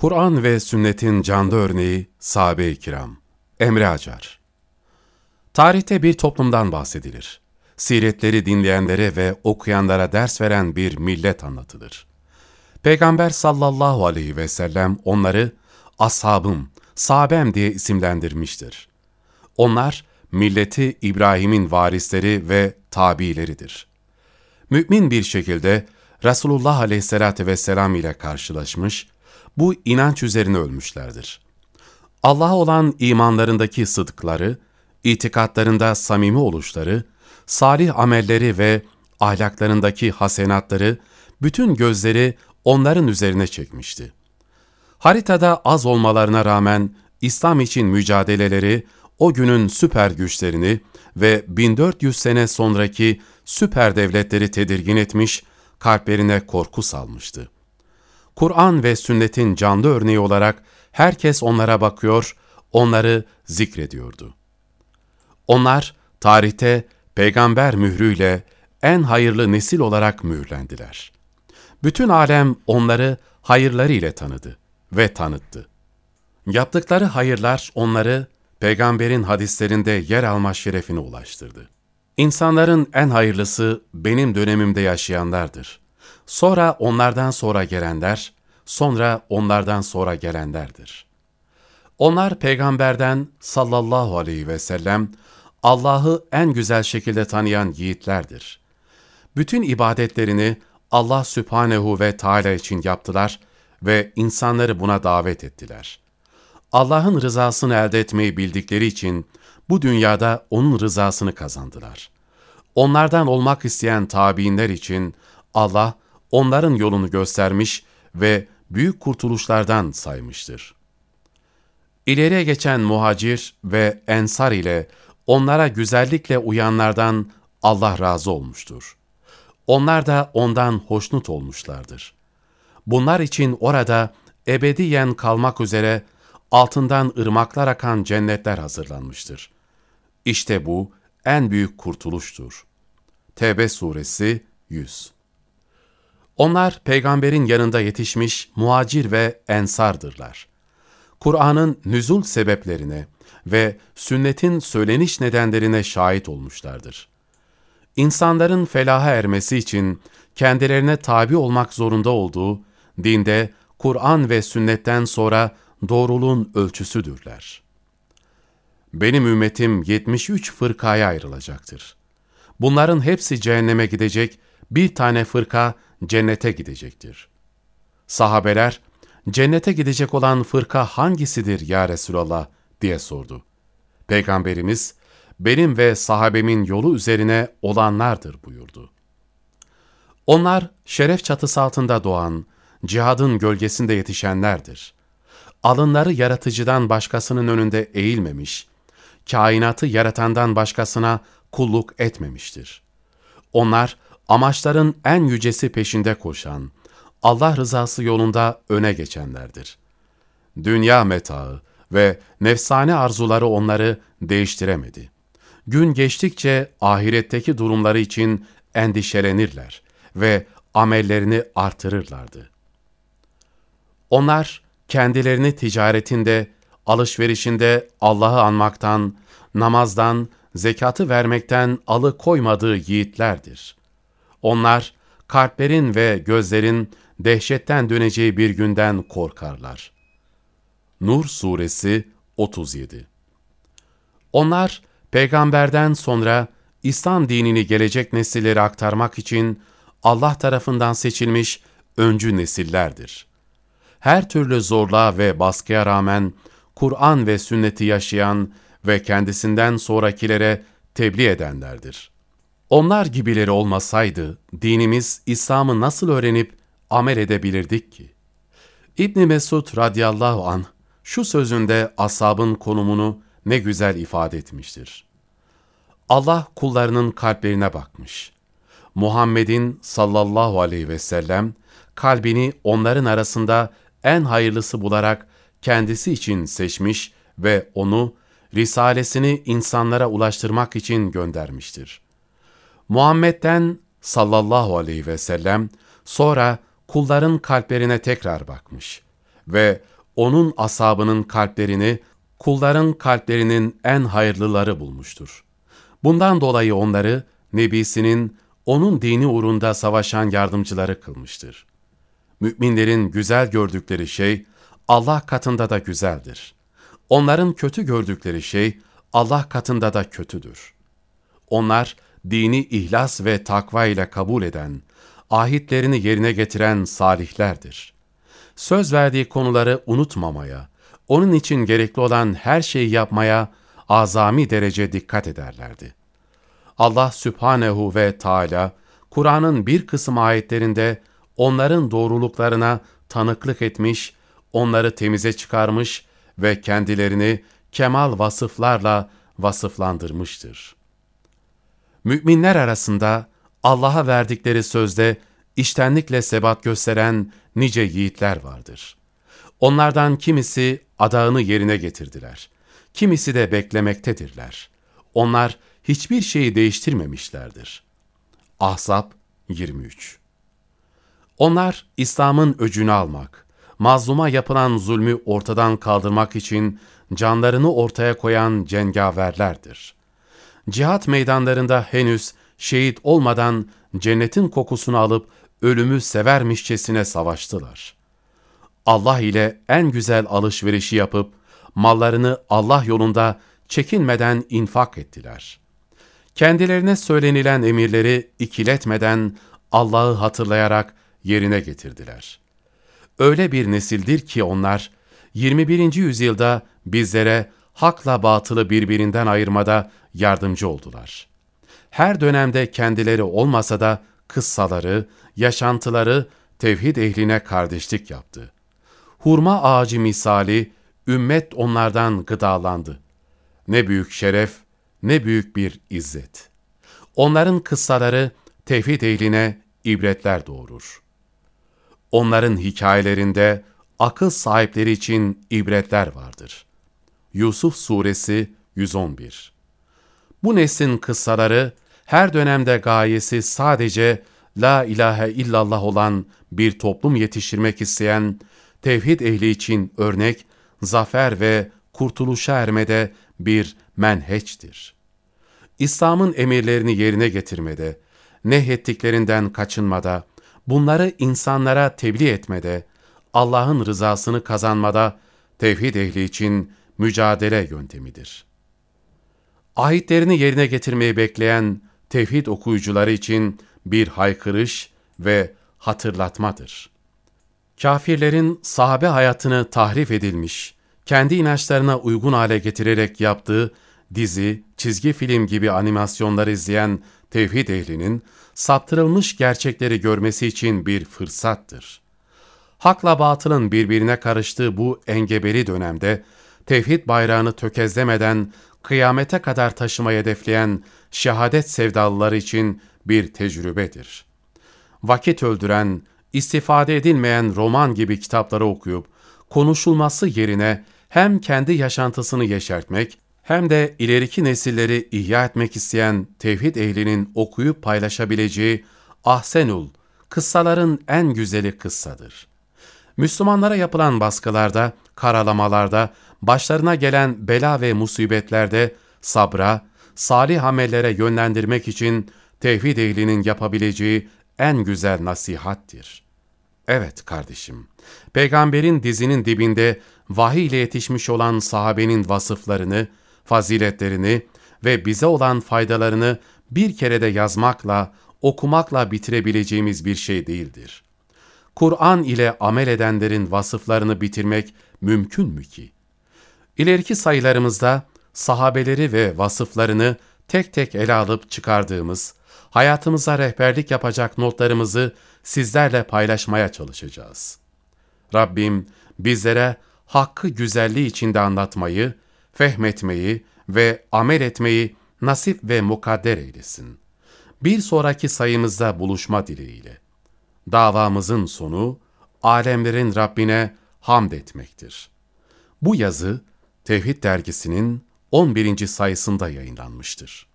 Kur'an ve sünnetin canlı örneği sahabe-i kiram. Emre Acar Tarihte bir toplumdan bahsedilir. Siretleri dinleyenlere ve okuyanlara ders veren bir millet anlatılır. Peygamber sallallahu aleyhi ve sellem onları ashabım, sahabem diye isimlendirmiştir. Onlar milleti İbrahim'in varisleri ve tabileridir. Mümin bir şekilde Resulullah aleyhissalatü vesselam ile karşılaşmış, bu inanç üzerine ölmüşlerdir. Allah'a olan imanlarındaki sıdıkları, itikatlarında samimi oluşları, salih amelleri ve ahlaklarındaki hasenatları, bütün gözleri onların üzerine çekmişti. Haritada az olmalarına rağmen İslam için mücadeleleri, o günün süper güçlerini ve 1400 sene sonraki süper devletleri tedirgin etmiş, kalplerine korku salmıştı. Kur'an ve sünnetin canlı örneği olarak herkes onlara bakıyor, onları zikrediyordu. Onlar tarihte peygamber mührüyle en hayırlı nesil olarak mühürlendiler. Bütün alem onları hayırları ile tanıdı ve tanıttı. Yaptıkları hayırlar onları peygamberin hadislerinde yer alma şerefine ulaştırdı. İnsanların en hayırlısı benim dönemimde yaşayanlardır. Sonra onlardan sonra gelenler, sonra onlardan sonra gelenlerdir. Onlar peygamberden sallallahu aleyhi ve sellem Allah'ı en güzel şekilde tanıyan yiğitlerdir. Bütün ibadetlerini Allah Sübhanehu ve Teala için yaptılar ve insanları buna davet ettiler. Allah'ın rızasını elde etmeyi bildikleri için bu dünyada O'nun rızasını kazandılar. Onlardan olmak isteyen tabiinler için Allah onların yolunu göstermiş ve büyük kurtuluşlardan saymıştır. İleriye geçen muhacir ve ensar ile onlara güzellikle uyanlardan Allah razı olmuştur. Onlar da ondan hoşnut olmuşlardır. Bunlar için orada ebediyen kalmak üzere altından ırmaklar akan cennetler hazırlanmıştır. İşte bu en büyük kurtuluştur. Tevbe suresi 100 Onlar peygamberin yanında yetişmiş muacir ve ensardırlar. Kur'an'ın nüzul sebeplerine ve sünnetin söyleniş nedenlerine şahit olmuşlardır. İnsanların felaha ermesi için kendilerine tabi olmak zorunda olduğu, dinde Kur'an ve sünnetten sonra doğruluğun ölçüsüdürler. Benim ümmetim 73 fırkaya ayrılacaktır. Bunların hepsi cehenneme gidecek, bir tane fırka cennete gidecektir. Sahabeler, cennete gidecek olan fırka hangisidir ya Resulallah diye sordu. Peygamberimiz, benim ve sahabemin yolu üzerine olanlardır buyurdu. Onlar şeref çatısı altında doğan, cihadın gölgesinde yetişenlerdir. Alınları yaratıcıdan başkasının önünde eğilmemiş, kainatı yaratandan başkasına kulluk etmemiştir. Onlar amaçların en yücesi peşinde koşan, Allah rızası yolunda öne geçenlerdir. Dünya metaı ve nefsane arzuları onları değiştiremedi. Gün geçtikçe ahiretteki durumları için endişelenirler ve amellerini artırırlardı. Onlar kendilerini ticaretinde, alışverişinde Allah'ı anmaktan, namazdan, zekatı vermekten alıkoymadığı yiğitlerdir. Onlar, kalplerin ve gözlerin dehşetten döneceği bir günden korkarlar. Nur Suresi 37 Onlar, peygamberden sonra İslam dinini gelecek nesillere aktarmak için Allah tarafından seçilmiş öncü nesillerdir. Her türlü zorluğa ve baskıya rağmen Kur'an ve sünneti yaşayan ve kendisinden sonrakilere tebliğ edenlerdir. Onlar gibileri olmasaydı dinimiz İslam'ı nasıl öğrenip amel edebilirdik ki? İbn Mesud radıyallahu an şu sözünde asabın konumunu ne güzel ifade etmiştir. Allah kullarının kalplerine bakmış. Muhammed'in sallallahu aleyhi ve sellem kalbini onların arasında en hayırlısı bularak kendisi için seçmiş ve onu risalesini insanlara ulaştırmak için göndermiştir. Muhammed'den sallallahu aleyhi ve sellem sonra kulların kalplerine tekrar bakmış ve onun asabının kalplerini kulların kalplerinin en hayırlıları bulmuştur. Bundan dolayı onları Nebisinin onun dini uğrunda savaşan yardımcıları kılmıştır. Müminlerin güzel gördükleri şey Allah katında da güzeldir. Onların kötü gördükleri şey Allah katında da kötüdür. Onlar dini ihlas ve takva ile kabul eden, ahitlerini yerine getiren salihlerdir. Söz verdiği konuları unutmamaya, onun için gerekli olan her şeyi yapmaya azami derece dikkat ederlerdi. Allah Sübhanehu ve Teala Kur'an'ın bir kısım ayetlerinde onların doğruluklarına tanıklık etmiş, onları temize çıkarmış ve kendilerini kemal vasıflarla vasıflandırmıştır. Müminler arasında Allah'a verdikleri sözde iştenlikle sebat gösteren nice yiğitler vardır. Onlardan kimisi adağını yerine getirdiler. Kimisi de beklemektedirler. Onlar hiçbir şeyi değiştirmemişlerdir. Ahzab 23 Onlar İslam'ın öcünü almak, mazluma yapılan zulmü ortadan kaldırmak için canlarını ortaya koyan cengaverlerdir. Cihat meydanlarında henüz şehit olmadan cennetin kokusunu alıp ölümü severmişçesine savaştılar. Allah ile en güzel alışverişi yapıp mallarını Allah yolunda çekinmeden infak ettiler. Kendilerine söylenilen emirleri ikiletmeden Allah'ı hatırlayarak yerine getirdiler. Öyle bir nesildir ki onlar 21. yüzyılda bizlere hakla batılı birbirinden ayırmada yardımcı oldular. Her dönemde kendileri olmasa da kıssaları, yaşantıları tevhid ehline kardeşlik yaptı. Hurma ağacı misali ümmet onlardan gıdalandı. Ne büyük şeref, ne büyük bir izzet. Onların kıssaları tevhid ehline ibretler doğurur. Onların hikayelerinde akıl sahipleri için ibretler vardır. Yusuf Suresi 111 Bu neslin kıssaları her dönemde gayesi sadece La ilahe illallah olan bir toplum yetiştirmek isteyen, tevhid ehli için örnek, zafer ve kurtuluşa ermede bir menheçtir. İslam'ın emirlerini yerine getirmede, nehyettiklerinden kaçınmada, bunları insanlara tebliğ etmede, Allah'ın rızasını kazanmada tevhid ehli için mücadele yöntemidir. Ahitlerini yerine getirmeyi bekleyen tevhid okuyucuları için bir haykırış ve hatırlatmadır. Kafirlerin sahabe hayatını tahrif edilmiş, kendi inançlarına uygun hale getirerek yaptığı dizi, çizgi film gibi animasyonları izleyen tevhid ehlinin saptırılmış gerçekleri görmesi için bir fırsattır. Hakla batılın birbirine karıştığı bu engebeli dönemde tevhid bayrağını tökezlemeden kıyamete kadar taşımayı hedefleyen şehadet sevdalıları için bir tecrübedir. Vakit öldüren, istifade edilmeyen roman gibi kitapları okuyup, konuşulması yerine hem kendi yaşantısını yeşertmek, hem de ileriki nesilleri ihya etmek isteyen tevhid ehlinin okuyup paylaşabileceği Ahsenul, kıssaların en güzeli kıssadır. Müslümanlara yapılan baskılarda, karalamalarda, başlarına gelen bela ve musibetlerde sabra, salih amellere yönlendirmek için tevhid ehlinin yapabileceği en güzel nasihattir. Evet kardeşim, peygamberin dizinin dibinde vahiy ile yetişmiş olan sahabenin vasıflarını, faziletlerini ve bize olan faydalarını bir kerede yazmakla, okumakla bitirebileceğimiz bir şey değildir. Kur'an ile amel edenlerin vasıflarını bitirmek mümkün mü ki? İleriki sayılarımızda sahabeleri ve vasıflarını tek tek ele alıp çıkardığımız, hayatımıza rehberlik yapacak notlarımızı sizlerle paylaşmaya çalışacağız. Rabbim bizlere hakkı güzelliği içinde anlatmayı, fehmetmeyi ve amel etmeyi nasip ve mukadder eylesin. Bir sonraki sayımızda buluşma dileğiyle. Davamızın sonu, alemlerin Rabbine hamd etmektir. Bu yazı, Tevhid dergisinin 11. sayısında yayınlanmıştır.